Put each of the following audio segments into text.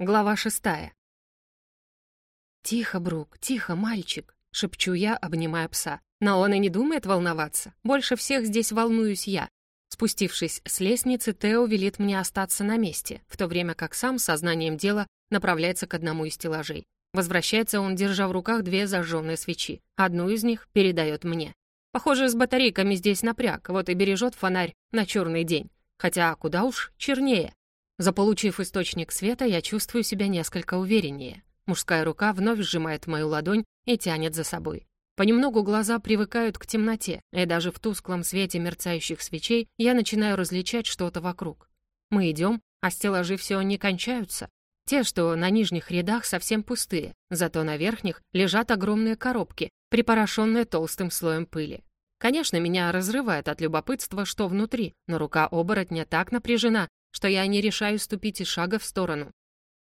Глава шестая. «Тихо, Брук, тихо, мальчик», — шепчу я, обнимая пса. Но он и не думает волноваться. Больше всех здесь волнуюсь я. Спустившись с лестницы, Тео велит мне остаться на месте, в то время как сам, сознанием дела, направляется к одному из стеллажей. Возвращается он, держа в руках две зажженные свечи. Одну из них передает мне. Похоже, с батарейками здесь напряг, вот и бережет фонарь на черный день. Хотя куда уж чернее. Заполучив источник света, я чувствую себя несколько увереннее. Мужская рука вновь сжимает мою ладонь и тянет за собой. Понемногу глаза привыкают к темноте, и даже в тусклом свете мерцающих свечей я начинаю различать что-то вокруг. Мы идем, а стеллажи все не кончаются. Те, что на нижних рядах, совсем пустые, зато на верхних лежат огромные коробки, припорошенные толстым слоем пыли. Конечно, меня разрывает от любопытства, что внутри, но рука оборотня так напряжена, что я не решаю ступить и шага в сторону.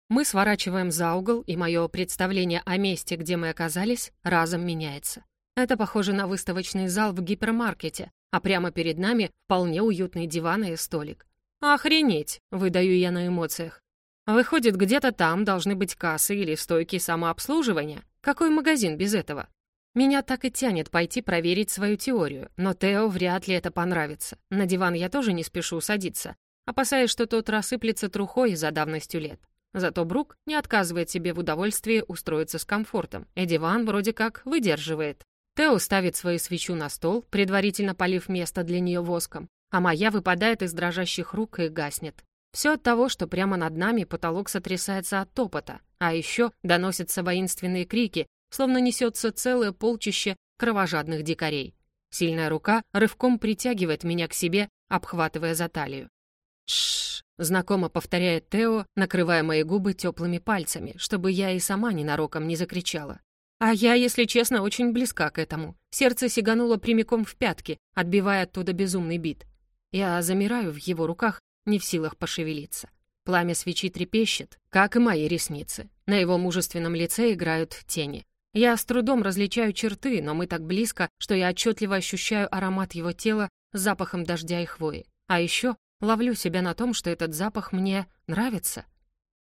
Мы сворачиваем за угол, и мое представление о месте, где мы оказались, разом меняется. Это похоже на выставочный зал в гипермаркете, а прямо перед нами вполне уютный диван и столик. «Охренеть!» — выдаю я на эмоциях. Выходит, где-то там должны быть кассы или стойки самообслуживания. Какой магазин без этого? Меня так и тянет пойти проверить свою теорию, но Тео вряд ли это понравится. На диван я тоже не спешу садиться, опасаясь, что тот рассыплется трухой за давностью лет. Зато Брук не отказывает себе в удовольствии устроиться с комфортом, и диван вроде как выдерживает. Тео ставит свою свечу на стол, предварительно полив место для нее воском, а моя выпадает из дрожащих рук и гаснет. Все от того, что прямо над нами потолок сотрясается от топота, а еще доносятся воинственные крики, словно несется целое полчище кровожадных дикарей. Сильная рука рывком притягивает меня к себе, обхватывая за талию. Шш, знакомо повторяет Тео, накрывая мои губы теплыми пальцами, чтобы я и сама ненароком не закричала. А я, если честно, очень близка к этому. Сердце сигануло прямиком в пятки, отбивая оттуда безумный бит. Я замираю в его руках, не в силах пошевелиться. Пламя свечи трепещет, как и мои ресницы. На его мужественном лице играют тени. Я с трудом различаю черты, но мы так близко, что я отчетливо ощущаю аромат его тела с запахом дождя и хвои. А еще Ловлю себя на том, что этот запах мне нравится.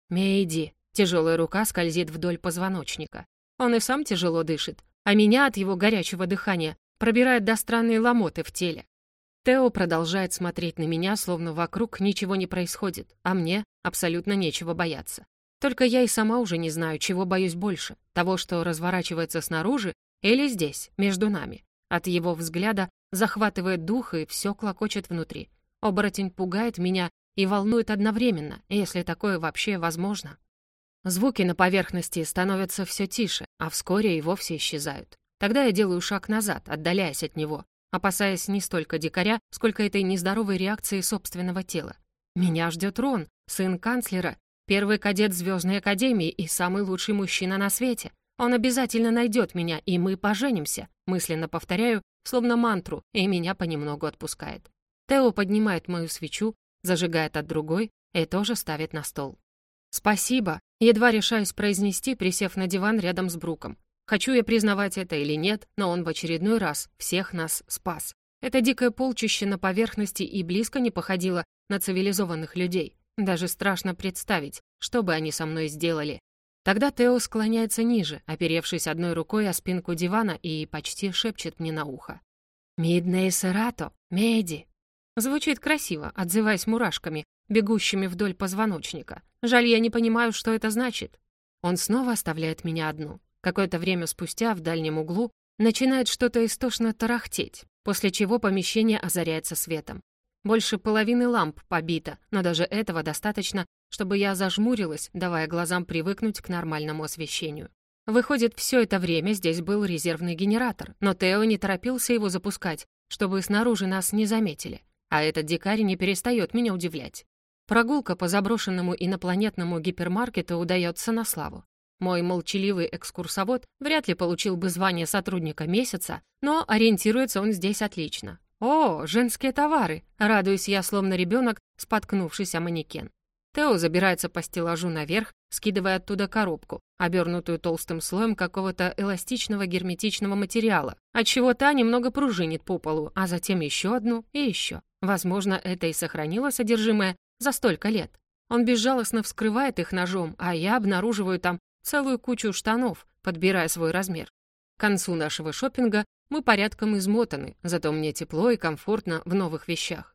Мейди. Тяжелая рука скользит вдоль позвоночника. Он и сам тяжело дышит, а меня от его горячего дыхания пробирает до странной ломоты в теле. Тео продолжает смотреть на меня, словно вокруг ничего не происходит, а мне абсолютно нечего бояться. Только я и сама уже не знаю, чего боюсь больше, того, что разворачивается снаружи, или здесь, между нами. От его взгляда захватывает дух, и все клокочет внутри. Оборотень пугает меня и волнует одновременно, если такое вообще возможно. Звуки на поверхности становятся все тише, а вскоре и вовсе исчезают. Тогда я делаю шаг назад, отдаляясь от него, опасаясь не столько дикаря, сколько этой нездоровой реакции собственного тела. Меня ждет Рон, сын канцлера, первый кадет Звездной Академии и самый лучший мужчина на свете. Он обязательно найдет меня, и мы поженимся, мысленно повторяю, словно мантру, и меня понемногу отпускает. Тео поднимает мою свечу, зажигает от другой и тоже ставит на стол. «Спасибо», едва решаюсь произнести, присев на диван рядом с Бруком. Хочу я признавать это или нет, но он в очередной раз всех нас спас. Это дикое полчище на поверхности и близко не походило на цивилизованных людей. Даже страшно представить, что бы они со мной сделали. Тогда Тео склоняется ниже, оперевшись одной рукой о спинку дивана и почти шепчет мне на ухо. «Мидней Серато, Меди, Звучит красиво, отзываясь мурашками, бегущими вдоль позвоночника. Жаль, я не понимаю, что это значит. Он снова оставляет меня одну. Какое-то время спустя в дальнем углу начинает что-то истошно тарахтеть, после чего помещение озаряется светом. Больше половины ламп побито, но даже этого достаточно, чтобы я зажмурилась, давая глазам привыкнуть к нормальному освещению. Выходит, все это время здесь был резервный генератор, но Тео не торопился его запускать, чтобы снаружи нас не заметили. А этот дикарь не перестает меня удивлять. Прогулка по заброшенному инопланетному гипермаркету удается на славу. Мой молчаливый экскурсовод вряд ли получил бы звание сотрудника месяца, но ориентируется он здесь отлично. «О, женские товары!» — радуюсь я, словно ребенок, споткнувшись о манекен. Тео забирается по стеллажу наверх, скидывая оттуда коробку, обернутую толстым слоем какого-то эластичного герметичного материала, отчего та немного пружинит по полу, а затем еще одну и еще. Возможно, это и сохранило содержимое за столько лет. Он безжалостно вскрывает их ножом, а я обнаруживаю там целую кучу штанов, подбирая свой размер. К концу нашего шопинга мы порядком измотаны, зато мне тепло и комфортно в новых вещах.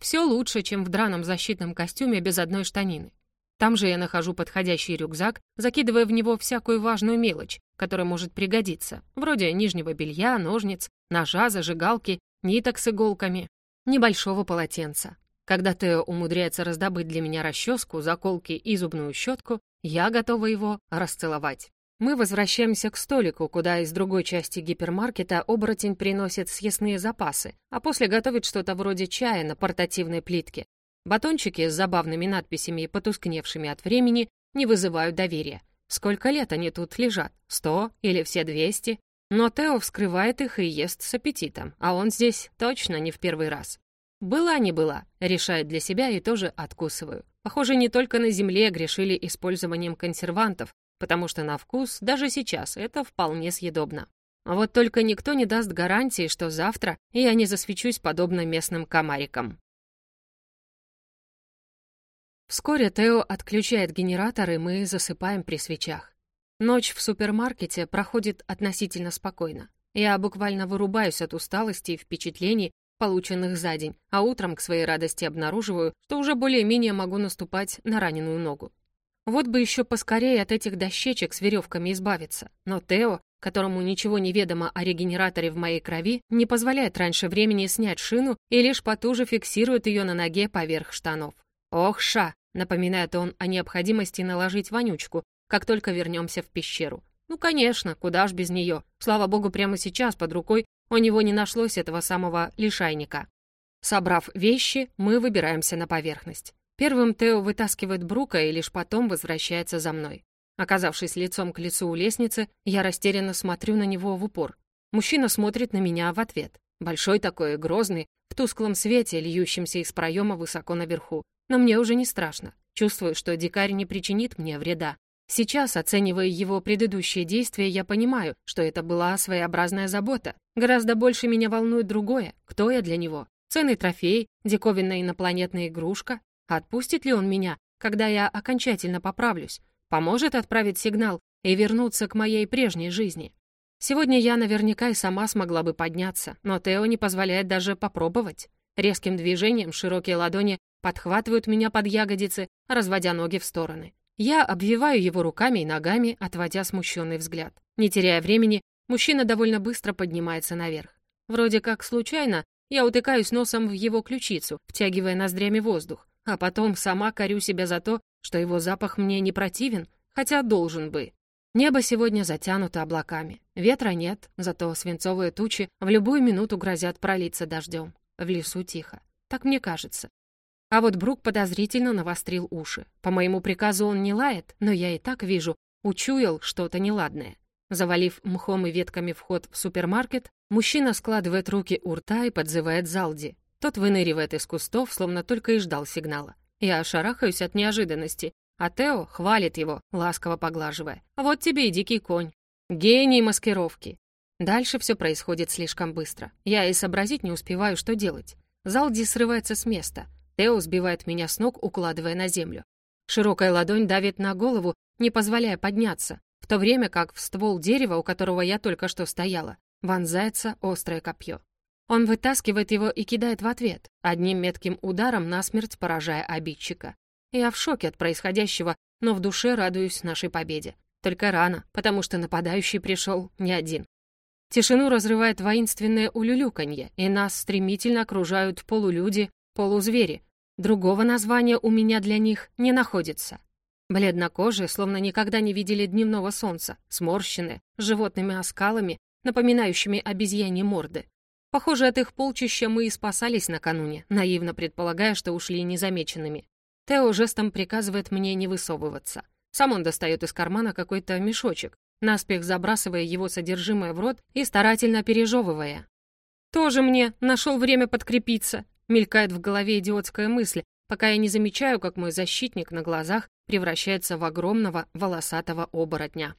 Все лучше, чем в драном защитном костюме без одной штанины. Там же я нахожу подходящий рюкзак, закидывая в него всякую важную мелочь, которая может пригодиться, вроде нижнего белья, ножниц, ножа, зажигалки, ниток с иголками, небольшого полотенца. Когда Тео умудряется раздобыть для меня расческу, заколки и зубную щетку, я готова его расцеловать. Мы возвращаемся к столику, куда из другой части гипермаркета оборотень приносит съестные запасы, а после готовит что-то вроде чая на портативной плитке. Батончики с забавными надписями потускневшими от времени не вызывают доверия. Сколько лет они тут лежат? Сто или все двести? Но Тео вскрывает их и ест с аппетитом, а он здесь точно не в первый раз. «Была не была», решает для себя и тоже откусываю. Похоже, не только на Земле грешили использованием консервантов, потому что на вкус даже сейчас это вполне съедобно. Вот только никто не даст гарантии, что завтра я не засвечусь подобно местным комарикам. Вскоре Тео отключает генератор, и мы засыпаем при свечах. Ночь в супермаркете проходит относительно спокойно. Я буквально вырубаюсь от усталости и впечатлений, полученных за день, а утром к своей радости обнаруживаю, что уже более-менее могу наступать на раненую ногу. Вот бы еще поскорее от этих дощечек с веревками избавиться. Но Тео, которому ничего не ведомо о регенераторе в моей крови, не позволяет раньше времени снять шину и лишь потуже фиксирует ее на ноге поверх штанов. «Ох, ша!» — напоминает он о необходимости наложить вонючку, как только вернемся в пещеру. Ну, конечно, куда ж без нее. Слава богу, прямо сейчас под рукой у него не нашлось этого самого лишайника. Собрав вещи, мы выбираемся на поверхность. Первым Тео вытаскивает Брука и лишь потом возвращается за мной. Оказавшись лицом к лицу у лестницы, я растерянно смотрю на него в упор. Мужчина смотрит на меня в ответ. Большой такой, грозный, в тусклом свете, льющемся из проема высоко наверху. Но мне уже не страшно. Чувствую, что дикарь не причинит мне вреда. Сейчас, оценивая его предыдущие действия, я понимаю, что это была своеобразная забота. Гораздо больше меня волнует другое. Кто я для него? Ценный трофей, диковинная инопланетная игрушка, Отпустит ли он меня, когда я окончательно поправлюсь? Поможет отправить сигнал и вернуться к моей прежней жизни? Сегодня я наверняка и сама смогла бы подняться, но Тео не позволяет даже попробовать. Резким движением широкие ладони подхватывают меня под ягодицы, разводя ноги в стороны. Я обвиваю его руками и ногами, отводя смущенный взгляд. Не теряя времени, мужчина довольно быстро поднимается наверх. Вроде как случайно, я утыкаюсь носом в его ключицу, втягивая ноздрями воздух а потом сама корю себя за то, что его запах мне не противен, хотя должен бы. Небо сегодня затянуто облаками. Ветра нет, зато свинцовые тучи в любую минуту грозят пролиться дождем. В лесу тихо. Так мне кажется. А вот Брук подозрительно навострил уши. По моему приказу он не лает, но я и так вижу, учуял что-то неладное. Завалив мхом и ветками вход в супермаркет, мужчина складывает руки у рта и подзывает Залди, тот выныривает из кустов, словно только и ждал сигнала. Я шарахаюсь от неожиданности, а Тео хвалит его, ласково поглаживая. «Вот тебе и дикий конь. Гений маскировки». Дальше все происходит слишком быстро. Я и сообразить не успеваю, что делать. Залди срывается с места. Тео сбивает меня с ног, укладывая на землю. Широкая ладонь давит на голову, не позволяя подняться, в то время как в ствол дерева, у которого я только что стояла, вонзается острое копье. Он вытаскивает его и кидает в ответ, одним метким ударом насмерть поражая обидчика. Я в шоке от происходящего, но в душе радуюсь нашей победе. Только рано, потому что нападающий пришел не один. Тишину разрывает воинственное улюлюканье, и нас стремительно окружают полулюди, полузвери. Другого названия у меня для них не находится. Бледнокожие, словно никогда не видели дневного солнца, сморщенные, с животными оскалами, напоминающими обезьяньи морды. Похоже, от их полчища мы и спасались накануне, наивно предполагая, что ушли незамеченными. Тео жестом приказывает мне не высовываться. Сам он достает из кармана какой-то мешочек, наспех забрасывая его содержимое в рот и старательно пережевывая. «Тоже мне нашел время подкрепиться», мелькает в голове идиотская мысль, пока я не замечаю, как мой защитник на глазах превращается в огромного волосатого оборотня.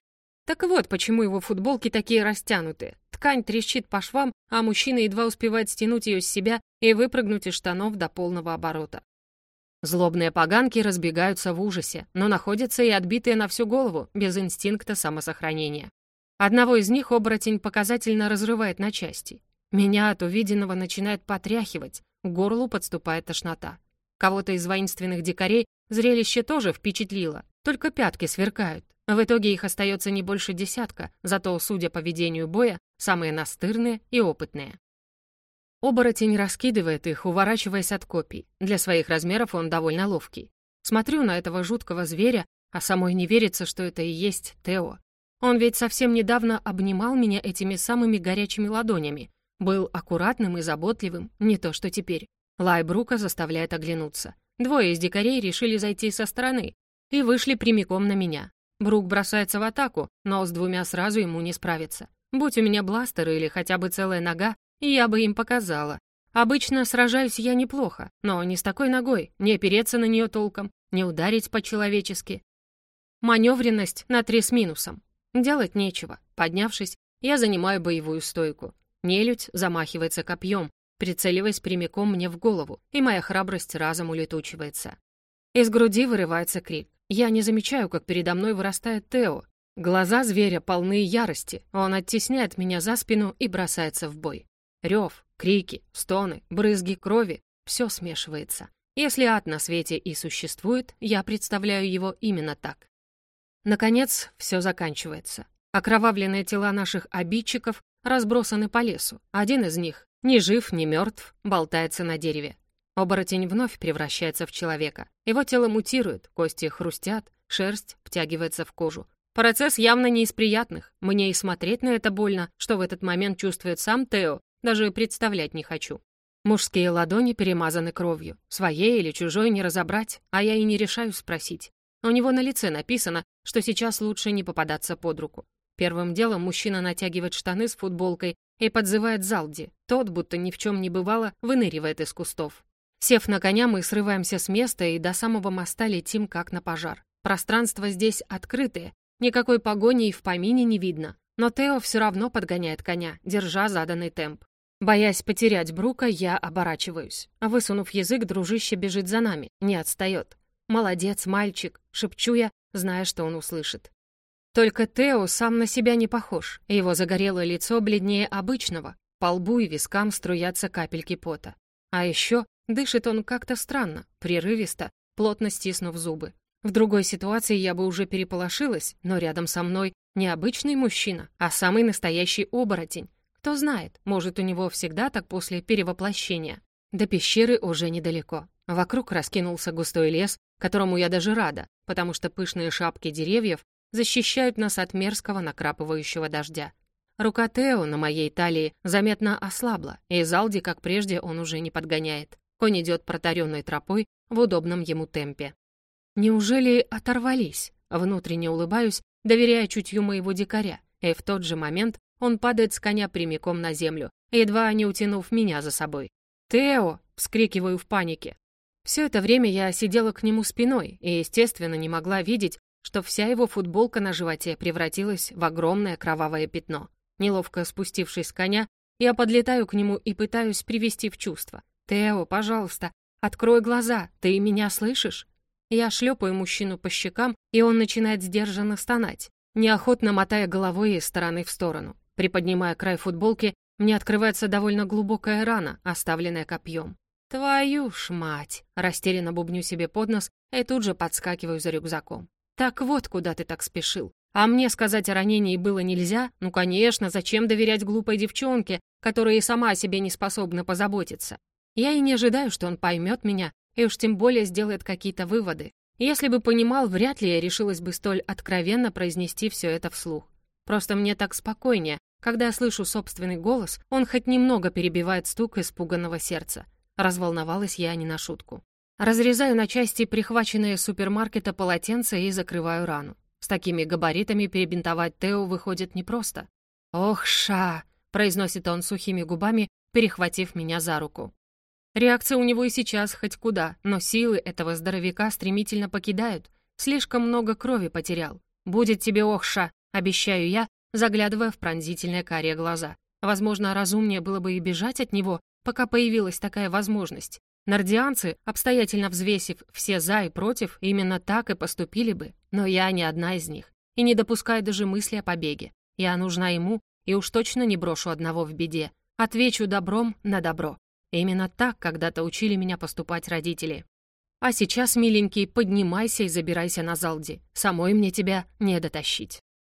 Так вот, почему его футболки такие растянутые. Ткань трещит по швам, а мужчина едва успевает стянуть ее с себя и выпрыгнуть из штанов до полного оборота. Злобные поганки разбегаются в ужасе, но находятся и отбитые на всю голову, без инстинкта самосохранения. Одного из них оборотень показательно разрывает на части. Меня от увиденного начинает потряхивать, к горлу подступает тошнота. Кого-то из воинственных дикарей зрелище тоже впечатлило, только пятки сверкают. В итоге их остается не больше десятка, зато, судя по ведению боя, самые настырные и опытные. Оборотень раскидывает их, уворачиваясь от копий. Для своих размеров он довольно ловкий. Смотрю на этого жуткого зверя, а самой не верится, что это и есть Тео. Он ведь совсем недавно обнимал меня этими самыми горячими ладонями, был аккуратным и заботливым, не то что теперь. Лай Брука заставляет оглянуться. Двое из дикарей решили зайти со стороны и вышли прямиком на меня. Брук бросается в атаку, но с двумя сразу ему не справиться. Будь у меня бластер или хотя бы целая нога, я бы им показала. Обычно сражаюсь я неплохо, но не с такой ногой, не опереться на нее толком, не ударить по-человечески. Маневренность на три с минусом. Делать нечего. Поднявшись, я занимаю боевую стойку. Нелюдь замахивается копьем, прицеливаясь прямиком мне в голову, и моя храбрость разом улетучивается. Из груди вырывается крик. Я не замечаю, как передо мной вырастает Тео. Глаза зверя полны ярости, он оттесняет меня за спину и бросается в бой. Рев, крики, стоны, брызги крови — все смешивается. Если ад на свете и существует, я представляю его именно так. Наконец, все заканчивается. Окровавленные тела наших обидчиков разбросаны по лесу. Один из них, ни жив, ни мертв, болтается на дереве. Оборотень вновь превращается в человека. Его тело мутирует, кости хрустят, шерсть втягивается в кожу. Процесс явно не из приятных. Мне и смотреть на это больно, что в этот момент чувствует сам Тео, даже представлять не хочу. Мужские ладони перемазаны кровью. Своей или чужой не разобрать, а я и не решаюсь спросить. У него на лице написано, что сейчас лучше не попадаться под руку. Первым делом мужчина натягивает штаны с футболкой и подзывает Залди. Тот, будто ни в чем не бывало, выныривает из кустов. Сев на коня, мы срываемся с места и до самого моста летим, как на пожар. Пространство здесь открытое, никакой погони и в помине не видно. Но Тео все равно подгоняет коня, держа заданный темп. Боясь потерять Брука, я оборачиваюсь. Высунув язык, дружище бежит за нами, не отстает. «Молодец, мальчик», — шепчу я, зная, что он услышит. Только Тео сам на себя не похож, его загорелое лицо бледнее обычного, по лбу и вискам струятся капельки пота. А еще дышит он как-то странно, прерывисто, плотно стиснув зубы. В другой ситуации я бы уже переполошилась, но рядом со мной не обычный мужчина, а самый настоящий оборотень, кто знает, может, у него всегда так после перевоплощения. До пещеры уже недалеко. Вокруг раскинулся густой лес, которому я даже рада, потому что пышные шапки деревьев защищают нас от мерзкого накрапывающего дождя. Рука Тео на моей талии заметно ослабла, и Залди, как прежде, он уже не подгоняет. Конь идет протаренной тропой в удобном ему темпе. Неужели оторвались? Внутренне улыбаюсь, доверяя чутью моего дикаря, и в тот же момент он падает с коня прямиком на землю, едва не утянув меня за собой. «Тео!» — вскрикиваю в панике. Все это время я сидела к нему спиной и, естественно, не могла видеть, что вся его футболка на животе превратилась в огромное кровавое пятно. Неловко спустившись с коня, я подлетаю к нему и пытаюсь привести в чувство. «Тео, пожалуйста, открой глаза, ты меня слышишь?» Я шлепаю мужчину по щекам, и он начинает сдержанно стонать, неохотно мотая головой из стороны в сторону. Приподнимая край футболки, мне открывается довольно глубокая рана, оставленная копьем. «Твою ж мать!» — растерянно бубню себе под нос и тут же подскакиваю за рюкзаком. «Так вот, куда ты так спешил. А мне сказать о ранении было нельзя? Ну, конечно, зачем доверять глупой девчонке, которая и сама о себе не способна позаботиться? Я и не ожидаю, что он поймет меня, и уж тем более сделает какие-то выводы. Если бы понимал, вряд ли я решилась бы столь откровенно произнести все это вслух. Просто мне так спокойнее, когда слышу собственный голос, он хоть немного перебивает стук испуганного сердца. Разволновалась я не на шутку. Разрезаю на части прихваченные с супермаркета полотенца и закрываю рану. С такими габаритами перебинтовать Тео выходит непросто. «Ох, ша!» — произносит он сухими губами, перехватив меня за руку. Реакция у него и сейчас хоть куда, но силы этого здоровяка стремительно покидают. Слишком много крови потерял. «Будет тебе охша!» — обещаю я, заглядывая в пронзительные карие глаза. Возможно, разумнее было бы и бежать от него, пока появилась такая возможность. Нардианцы, обстоятельно взвесив все «за» и «против», именно так и поступили бы, но я не одна из них и не допускаю даже мысли о побеге. Я нужна ему, и уж точно не брошу одного в беде. Отвечу добром на добро. Именно так когда-то учили меня поступать родители. А сейчас, миленький, поднимайся и забирайся на Залди. Самой мне тебя не дотащить.